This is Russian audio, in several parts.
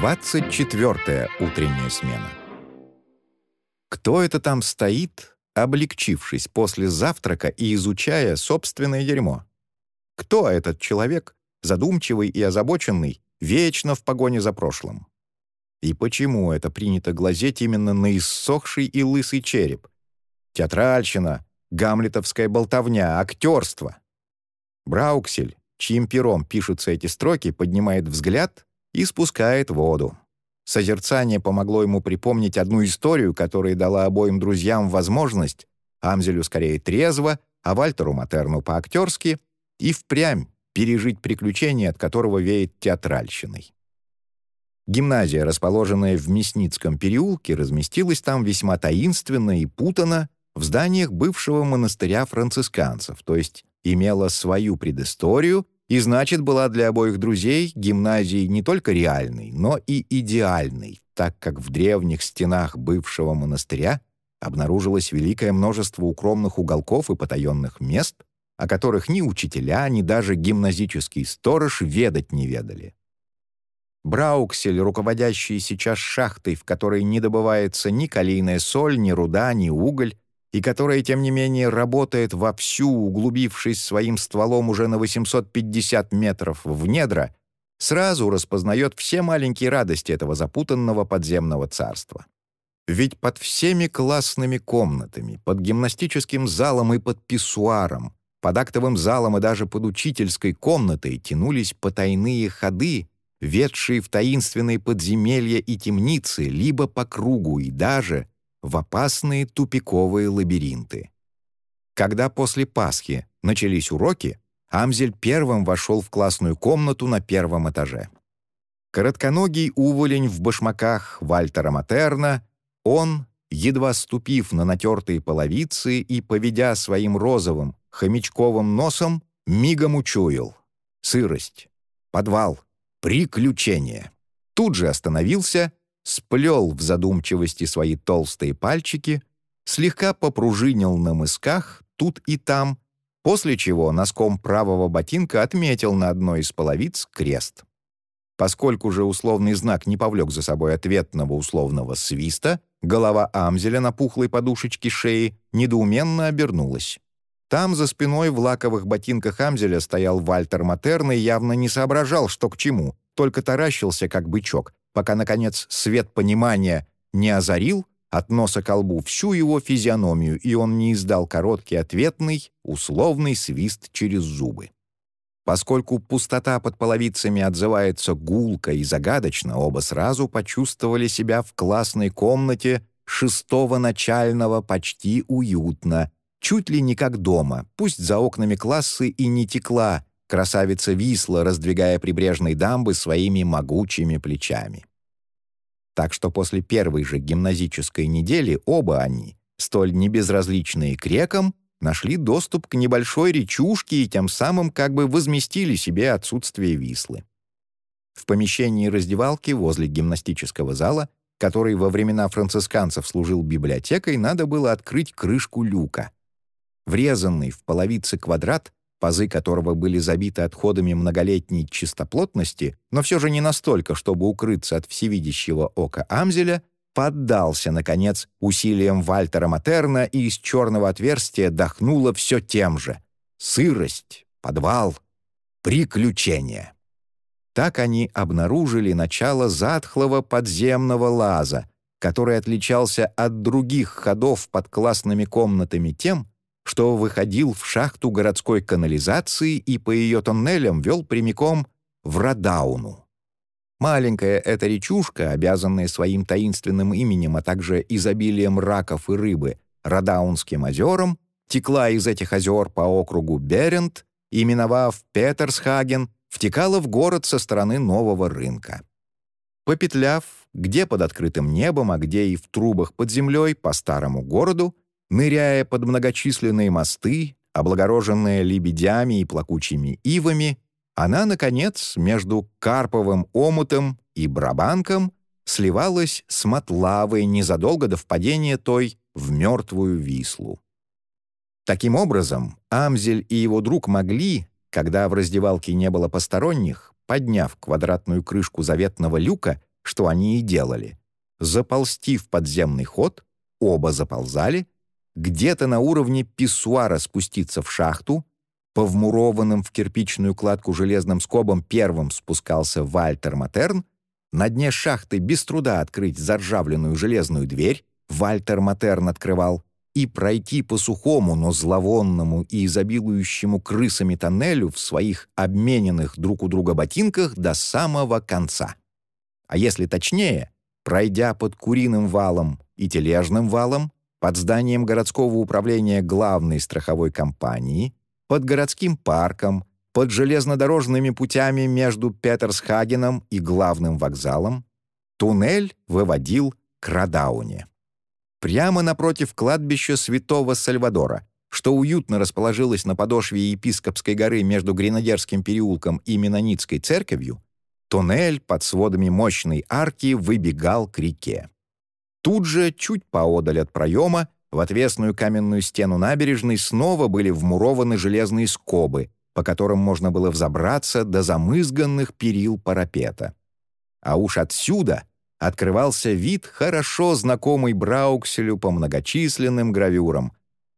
24 утренняя смена. Кто это там стоит, облегчившись после завтрака и изучая собственное дерьмо? Кто этот человек, задумчивый и озабоченный, вечно в погоне за прошлым? И почему это принято глазеть именно на иссохший и лысый череп? Театральщина, гамлетовская болтовня, актерство. Брауксель, чьим пером пишутся эти строки, поднимает взгляд и спускает воду. Созерцание помогло ему припомнить одну историю, которая дала обоим друзьям возможность, Амзелю скорее трезво, а Вальтеру Матерну по-актерски, и впрямь пережить приключение, от которого веет театральщиной. Гимназия, расположенная в Мясницком переулке, разместилась там весьма таинственно и путано в зданиях бывшего монастыря францисканцев, то есть имела свою предысторию и, значит, была для обоих друзей гимназией не только реальной, но и идеальной, так как в древних стенах бывшего монастыря обнаружилось великое множество укромных уголков и потаенных мест, о которых ни учителя, ни даже гимназический сторож ведать не ведали. Брауксель, руководящий сейчас шахтой, в которой не добывается ни калийная соль, ни руда, ни уголь, и которая, тем не менее, работает вовсю, углубившись своим стволом уже на 850 метров в недра, сразу распознает все маленькие радости этого запутанного подземного царства. Ведь под всеми классными комнатами, под гимнастическим залом и под писсуаром, под актовым залом и даже под учительской комнатой тянулись потайные ходы, ведшие в таинственные подземелья и темницы, либо по кругу и даже в опасные тупиковые лабиринты. Когда после Пасхи начались уроки, Амзель первым вошел в классную комнату на первом этаже. Коротконогий уволень в башмаках Вальтера Матерна, он, едва ступив на натертые половицы и поведя своим розовым, хомячковым носом, мигом учуял. Сырость, подвал, приключение. Тут же остановился сплел в задумчивости свои толстые пальчики, слегка попружинил на мысках тут и там, после чего носком правого ботинка отметил на одной из половиц крест. Поскольку же условный знак не повлек за собой ответного условного свиста, голова Амзеля на пухлой подушечке шеи недоуменно обернулась. Там за спиной в лаковых ботинках Амзеля стоял Вальтер Матерн и явно не соображал, что к чему, только таращился, как бычок, пока, наконец, свет понимания не озарил от носа к лбу всю его физиономию, и он не издал короткий ответный, условный свист через зубы. Поскольку пустота под половицами отзывается гулко и загадочно, оба сразу почувствовали себя в классной комнате шестого начального почти уютно, чуть ли не как дома, пусть за окнами классы и не текла Красавица висла, раздвигая прибрежные дамбы своими могучими плечами. Так что после первой же гимназической недели оба они, столь небезразличные к рекам, нашли доступ к небольшой речушке и тем самым как бы возместили себе отсутствие Вислы. В помещении раздевалки возле гимнастического зала, который во времена францисканцев служил библиотекой, надо было открыть крышку люка. Врезанный в половице квадрат пазы которого были забиты отходами многолетней чистоплотности, но все же не настолько, чтобы укрыться от всевидящего ока Амзеля, поддался, наконец, усилиям Вальтера Матерна и из черного отверстия дохнуло все тем же. Сырость, подвал, приключения. Так они обнаружили начало затхлого подземного лаза, который отличался от других ходов под классными комнатами тем, что выходил в шахту городской канализации и по ее тоннелям вел прямиком в Радауну. Маленькая эта речушка, обязанная своим таинственным именем, а также изобилием раков и рыбы, Радаунским озером, текла из этих озер по округу Берент и, миновав Петерсхаген, втекала в город со стороны нового рынка. Попетляв, где под открытым небом, а где и в трубах под землей, по старому городу, Ныряя под многочисленные мосты, облагороженные лебедями и плакучими ивами, она, наконец, между Карповым омутом и Брабанком сливалась с Матлавой незадолго до впадения той в мертвую Вислу. Таким образом, Амзель и его друг могли, когда в раздевалке не было посторонних, подняв квадратную крышку заветного люка, что они и делали. Заползти в подземный ход, оба заползали, где-то на уровне писсуара спуститься в шахту, по вмурованным в кирпичную кладку железным скобам первым спускался Вальтер Матерн, на дне шахты без труда открыть заржавленную железную дверь, Вальтер Матерн открывал, и пройти по сухому, но зловонному и изобилующему крысами тоннелю в своих обмененных друг у друга ботинках до самого конца. А если точнее, пройдя под куриным валом и тележным валом, под зданием городского управления главной страховой компании, под городским парком, под железнодорожными путями между Петерсхагеном и главным вокзалом, туннель выводил к Радауне прямо напротив кладбища святого Сальвадора, что уютно расположилось на подошве епископской горы между Гренадерским переулком и Менонитской церковью, туннель под сводами мощной арки выбегал к реке. Тут же, чуть поодаль от проема, в отвесную каменную стену набережной снова были вмурованы железные скобы, по которым можно было взобраться до замызганных перил парапета. А уж отсюда открывался вид, хорошо знакомый Браукселю по многочисленным гравюрам.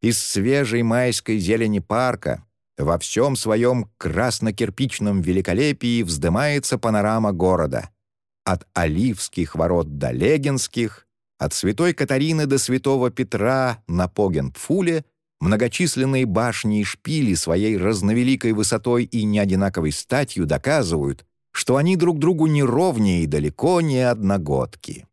Из свежей майской зелени парка во всем своем красно-кирпичном великолепии вздымается панорама города. От Оливских ворот до Легинских, от Святой Катарины до Святого Петра на Погенпфуле многочисленные башни и шпили своей разновеликой высотой и неодинаковой статью доказывают, что они друг другу не ровнее и далеко не одногодки.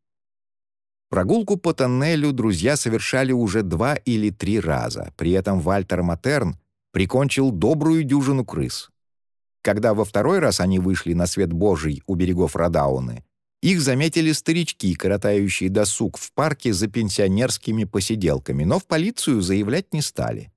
Прогулку по тоннелю друзья совершали уже два или три раза, при этом Вальтер Матерн прикончил добрую дюжину крыс. Когда во второй раз они вышли на свет Божий у берегов Радауны, их заметили старички, коротающие досуг в парке за пенсионерскими посиделками, но в полицию заявлять не стали.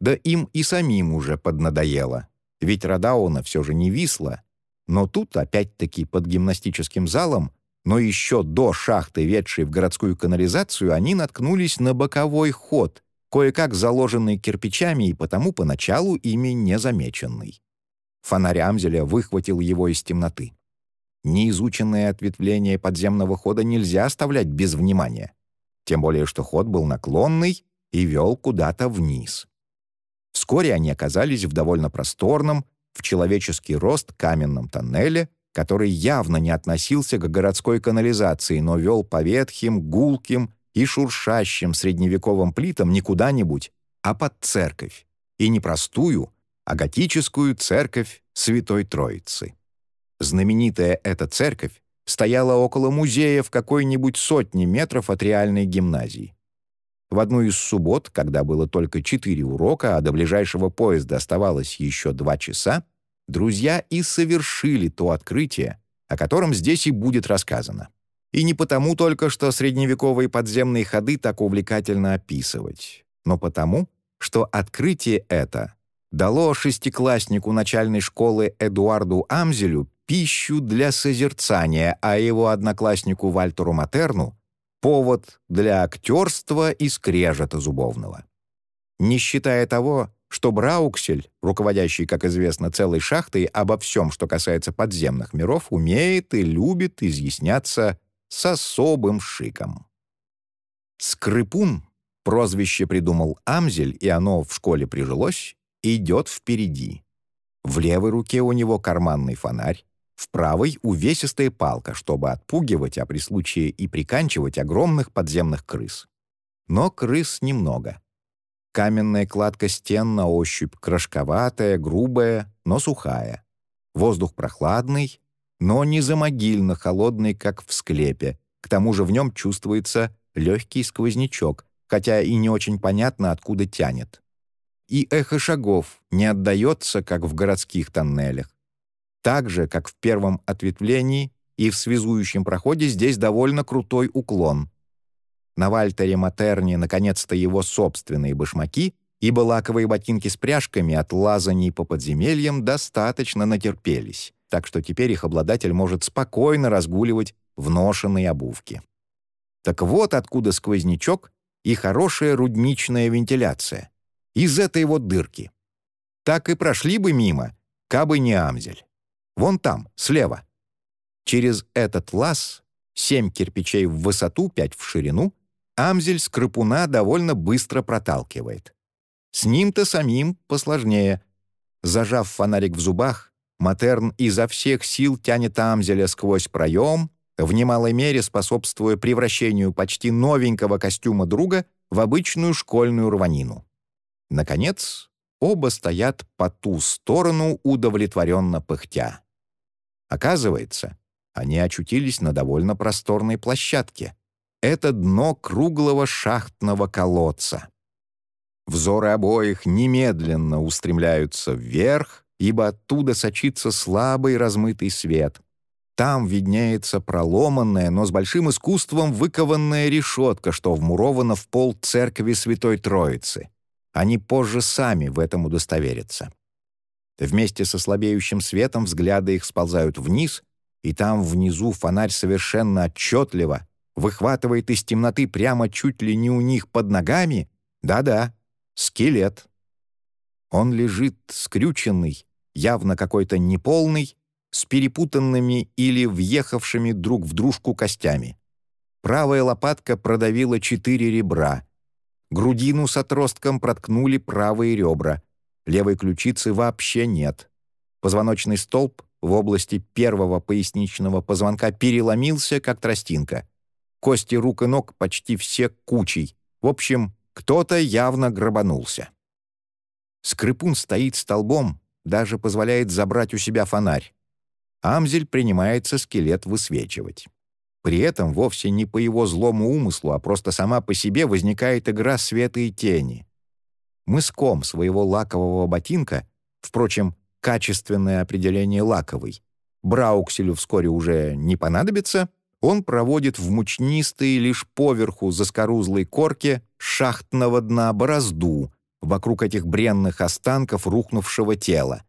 Да им и самим уже поднадоело, ведь Радауна все же не висла, но тут, опять-таки, под гимнастическим залом, но еще до шахты, ведшей в городскую канализацию, они наткнулись на боковой ход, кое-как заложенный кирпичами и потому поначалу ими не замеченный. Фонарь Амзеля выхватил его из темноты. Неизученное ответвление подземного хода нельзя оставлять без внимания, тем более что ход был наклонный и вел куда-то вниз. Вскоре они оказались в довольно просторном, в человеческий рост каменном тоннеле, который явно не относился к городской канализации, но вел по ветхим, гулким и шуршащим средневековым плитам не куда-нибудь, а под церковь. И не простую, а готическую церковь Святой Троицы. Знаменитая эта церковь стояла около музея в какой-нибудь сотне метров от реальной гимназии. В одну из суббот, когда было только четыре урока, а до ближайшего поезда оставалось еще два часа, друзья и совершили то открытие, о котором здесь и будет рассказано. И не потому только, что средневековые подземные ходы так увлекательно описывать, но потому, что открытие это дало шестикласснику начальной школы Эдуарду Амзелю пищу для созерцания, а его однокласснику Вальтеру Матерну повод для актерства и скрежета зубовного. Не считая того, что Брауксель, руководящий, как известно, целой шахтой обо всем, что касается подземных миров, умеет и любит изъясняться с особым шиком. Скрипун, прозвище придумал Амзель, и оно в школе прижилось, идет впереди. В левой руке у него карманный фонарь, в правой — увесистая палка, чтобы отпугивать, а при случае и приканчивать огромных подземных крыс. Но крыс немного. Каменная кладка стен на ощупь крошковатая, грубая, но сухая. Воздух прохладный, но не замогильно холодный, как в склепе. К тому же в нем чувствуется легкий сквознячок, хотя и не очень понятно, откуда тянет. И эхо шагов не отдается, как в городских тоннелях. Так же, как в первом ответвлении и в связующем проходе здесь довольно крутой уклон. На Вальтере Матерне наконец-то его собственные башмаки, ибо лаковые ботинки с пряжками от лазаний по подземельям достаточно натерпелись, так что теперь их обладатель может спокойно разгуливать в ношенной обувке. Так вот откуда сквознячок и хорошая рудничная вентиляция. Из этой вот дырки. Так и прошли бы мимо, кабы не Амзель. Вон там, слева. Через этот лаз семь кирпичей в высоту, пять в ширину, Амзель скрипуна довольно быстро проталкивает. С ним-то самим посложнее. Зажав фонарик в зубах, Матерн изо всех сил тянет Амзеля сквозь проем, в немалой мере способствуя превращению почти новенького костюма друга в обычную школьную рванину. Наконец, оба стоят по ту сторону, удовлетворенно пыхтя. Оказывается, они очутились на довольно просторной площадке. Это дно круглого шахтного колодца. Взоры обоих немедленно устремляются вверх, ибо оттуда сочится слабый размытый свет. Там виднеется проломанная, но с большим искусством выкованная решетка, что вмурована в пол церкви Святой Троицы. Они позже сами в этом удостоверятся. Вместе со слабеющим светом взгляды их сползают вниз, и там внизу фонарь совершенно отчетливо выхватывает из темноты прямо чуть ли не у них под ногами, да-да, скелет. Он лежит скрюченный, явно какой-то неполный, с перепутанными или въехавшими друг в дружку костями. Правая лопатка продавила четыре ребра, Грудину с отростком проткнули правые ребра. Левой ключицы вообще нет. Позвоночный столб в области первого поясничного позвонка переломился, как тростинка. Кости рук и ног почти все кучей. В общем, кто-то явно грабанулся. Скрипун стоит столбом, даже позволяет забрать у себя фонарь. Амзель принимается скелет высвечивать. При этом вовсе не по его злому умыслу, а просто сама по себе возникает игра света и тени. Мыском своего лакового ботинка, впрочем, качественное определение лаковый, Браукселю вскоре уже не понадобится, он проводит в мучнистой лишь поверху заскорузлой корке шахтного дна борозду вокруг этих бренных останков рухнувшего тела,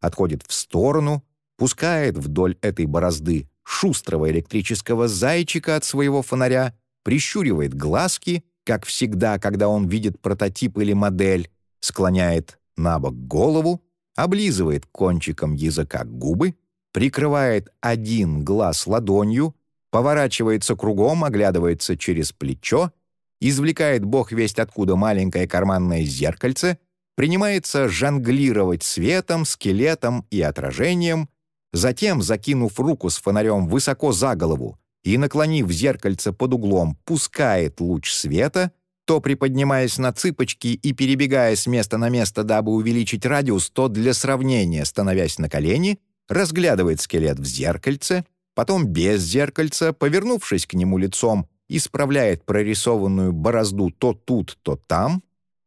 отходит в сторону, пускает вдоль этой борозды шустрого электрического зайчика от своего фонаря, прищуривает глазки, как всегда, когда он видит прототип или модель, склоняет на бок голову, облизывает кончиком языка губы, прикрывает один глаз ладонью, поворачивается кругом, оглядывается через плечо, извлекает бог весть откуда маленькое карманное зеркальце, принимается жонглировать светом, скелетом и отражением, Затем, закинув руку с фонарем высоко за голову и наклонив зеркальце под углом, пускает луч света, то приподнимаясь на цыпочки и перебегая с места на место, дабы увеличить радиус, то для сравнения, становясь на колени, разглядывает скелет в зеркальце, потом без зеркальца, повернувшись к нему лицом, исправляет прорисованную борозду то тут, то там,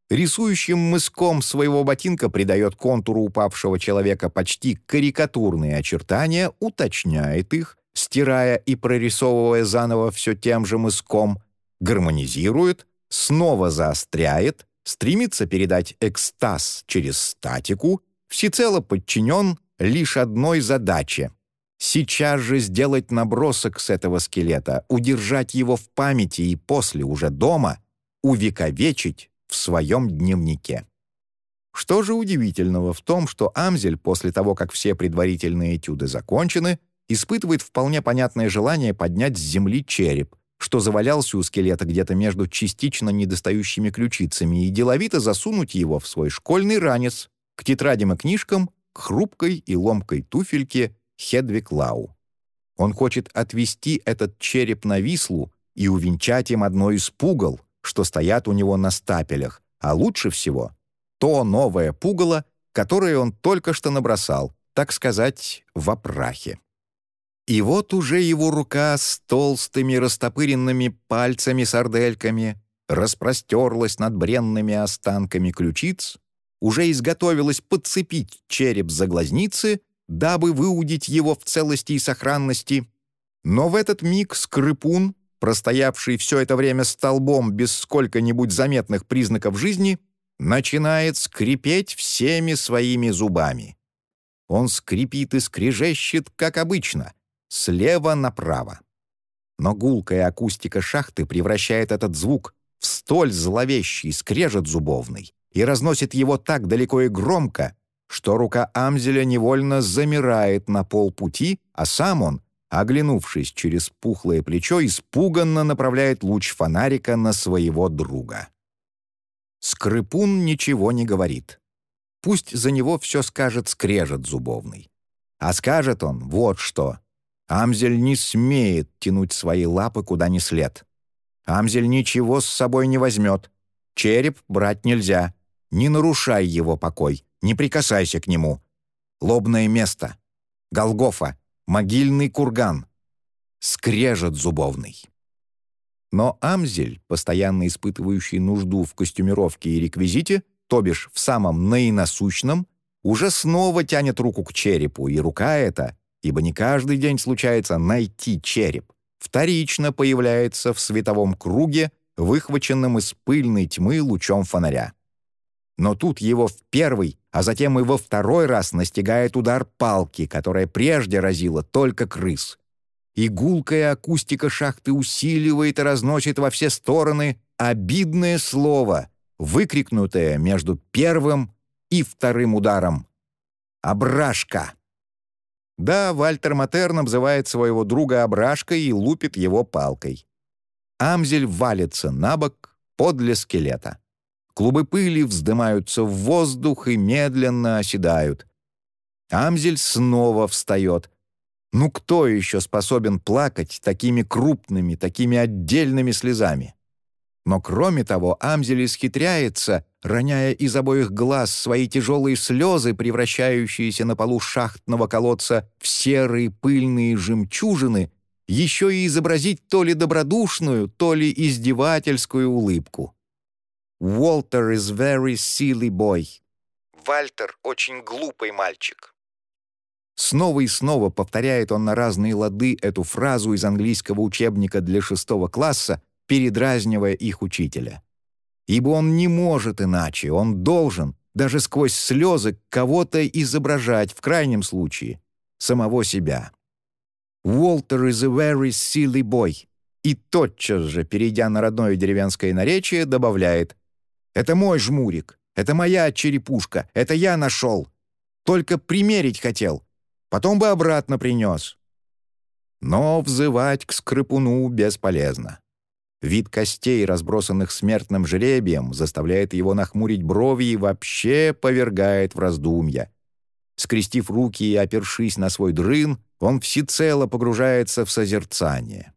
Рисующим мыском своего ботинка придает контуру упавшего человека почти карикатурные очертания, уточняет их, стирая и прорисовывая заново все тем же мыском, гармонизирует, снова заостряет, стремится передать экстаз через статику, всецело подчинен лишь одной задаче — сейчас же сделать набросок с этого скелета, удержать его в памяти и после, уже дома, увековечить в своем дневнике. Что же удивительного в том, что Амзель после того, как все предварительные этюды закончены, испытывает вполне понятное желание поднять с земли череп, что завалялся у скелета где-то между частично недостающими ключицами, и деловито засунуть его в свой школьный ранец, к тетрадям и книжкам, к хрупкой и ломкой туфельке Хедвиг Лау. Он хочет отвести этот череп на Вислу и увенчать им одно из пугал, что стоят у него на стапелях, а лучше всего то новое пугало, которое он только что набросал, так сказать, в опрахе. И вот уже его рука с толстыми растопыренными пальцами-сардельками распростерлась над бренными останками ключиц, уже изготовилась подцепить череп за глазницы, дабы выудить его в целости и сохранности. Но в этот миг скрипун простоявший все это время столбом без сколько-нибудь заметных признаков жизни, начинает скрипеть всеми своими зубами. Он скрипит и скрежещет, как обычно, слева направо. Но гулкая акустика шахты превращает этот звук в столь зловещий скрежет зубовный и разносит его так далеко и громко, что рука Амзеля невольно замирает на полпути, а сам он оглянувшись через пухлое плечо, испуганно направляет луч фонарика на своего друга. Скрипун ничего не говорит. Пусть за него все скажет скрежет зубовный. А скажет он вот что. Амзель не смеет тянуть свои лапы куда ни след. Амзель ничего с собой не возьмет. Череп брать нельзя. Не нарушай его покой, не прикасайся к нему. Лобное место. Голгофа. Могильный курган. Скрежет зубовный. Но Амзель, постоянно испытывающий нужду в костюмировке и реквизите, то бишь в самом наинасущном, уже снова тянет руку к черепу, и рука эта, ибо не каждый день случается найти череп, вторично появляется в световом круге, выхваченном из пыльной тьмы лучом фонаря. Но тут его в первый, а затем и во второй раз настигает удар палки, которая прежде разила только крыс. И акустика шахты усиливает и разносит во все стороны обидное слово, выкрикнутое между первым и вторым ударом. «Абрашка!» Да, Вальтер Матер называет своего друга Абрашкой и лупит его палкой. Амзель валится на бок подле скелета. Клубы пыли вздымаются в воздух и медленно оседают. Амзель снова встает. Ну кто еще способен плакать такими крупными, такими отдельными слезами? Но кроме того, Амзель исхитряется, роняя из обоих глаз свои тяжелые слезы, превращающиеся на полу шахтного колодца в серые пыльные жемчужины, еще и изобразить то ли добродушную, то ли издевательскую улыбку. «Walter is very silly boy». «Вальтер — очень глупый мальчик». Снова и снова повторяет он на разные лады эту фразу из английского учебника для шестого класса, передразнивая их учителя. Ибо он не может иначе, он должен, даже сквозь слезы, кого-то изображать, в крайнем случае, самого себя. «Walter is a very silly boy», и тотчас же, перейдя на родное деревенское наречие, добавляет «Это мой жмурик, это моя черепушка, это я нашел. Только примерить хотел, потом бы обратно принес». Но взывать к скрипуну бесполезно. Вид костей, разбросанных смертным жребием, заставляет его нахмурить брови и вообще повергает в раздумья. Скрестив руки и опершись на свой дрын, он всецело погружается в созерцание.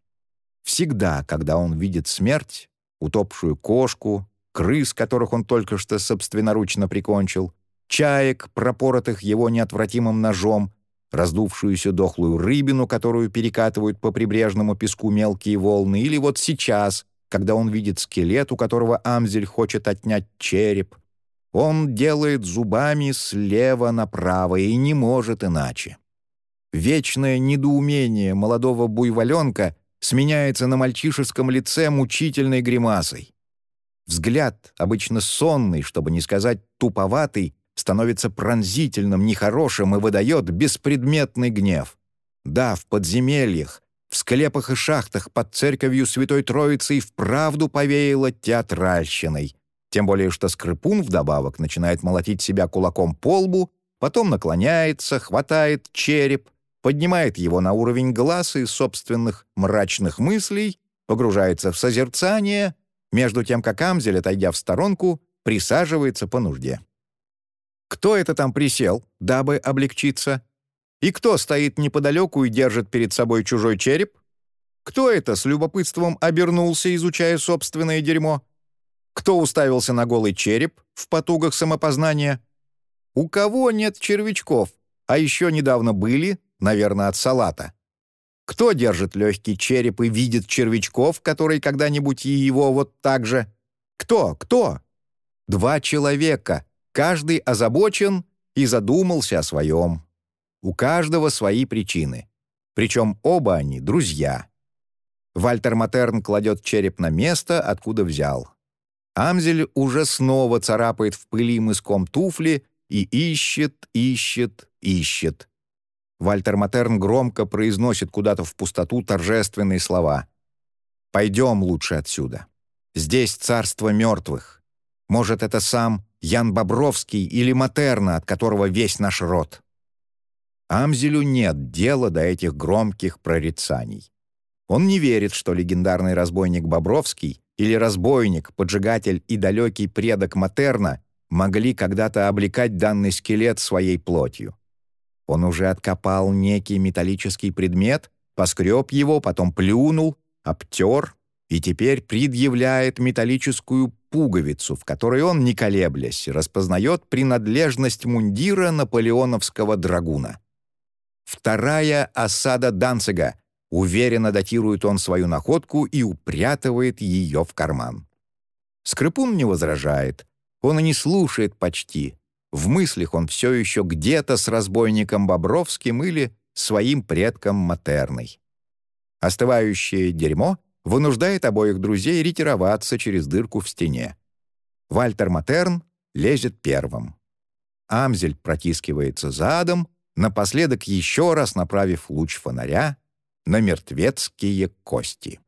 Всегда, когда он видит смерть, утопшую кошку, крыс, которых он только что собственноручно прикончил, чаек, пропоротых его неотвратимым ножом, раздувшуюся дохлую рыбину, которую перекатывают по прибрежному песку мелкие волны, или вот сейчас, когда он видит скелет, у которого Амзель хочет отнять череп. Он делает зубами слева направо и не может иначе. Вечное недоумение молодого буйволенка сменяется на мальчишеском лице мучительной гримасой. Взгляд, обычно сонный, чтобы не сказать туповатый, становится пронзительным, нехорошим и выдает беспредметный гнев. Да, в подземельях, в склепах и шахтах под церковью Святой Троицы и вправду повеяло театральщиной. Тем более, что Скрипун вдобавок начинает молотить себя кулаком по лбу, потом наклоняется, хватает череп, поднимает его на уровень глаз и собственных мрачных мыслей, погружается в созерцание, между тем как Амзель, отойдя в сторонку, присаживается по нужде. Кто это там присел, дабы облегчиться? И кто стоит неподалеку и держит перед собой чужой череп? Кто это с любопытством обернулся, изучая собственное дерьмо? Кто уставился на голый череп в потугах самопознания? У кого нет червячков, а еще недавно были, наверное, от салата? Кто держит легкий череп и видит червячков, которые когда-нибудь и его вот так же? Кто? Кто? Два человека, Каждый озабочен и задумался о своем. У каждого свои причины. Причем оба они — друзья. Вальтер Матерн кладет череп на место, откуда взял. Амзель уже снова царапает в пыли мыском туфли и ищет, ищет, ищет. Вальтер Матерн громко произносит куда-то в пустоту торжественные слова. «Пойдем лучше отсюда. Здесь царство мертвых. Может, это сам Ян Бобровский или Матерна, от которого весь наш род. Амзелю нет дела до этих громких прорицаний. Он не верит, что легендарный разбойник Бобровский или разбойник, поджигатель и далекий предок Матерна могли когда-то облекать данный скелет своей плотью. Он уже откопал некий металлический предмет, поскреб его, потом плюнул, обтер и теперь предъявляет металлическую пуговицу, в которой он, не колеблясь, распознает принадлежность мундира наполеоновского драгуна. Вторая осада Данцига. Уверенно датирует он свою находку и упрятывает ее в карман. Скрипун не возражает. Он и не слушает почти. В мыслях он все еще где-то с разбойником Бобровским или своим предком Матерной. Остывающее дерьмо вынуждает обоих друзей ретироваться через дырку в стене. Вальтер Матерн лезет первым. Амзель протискивается задом, напоследок еще раз направив луч фонаря на мертвецкие кости.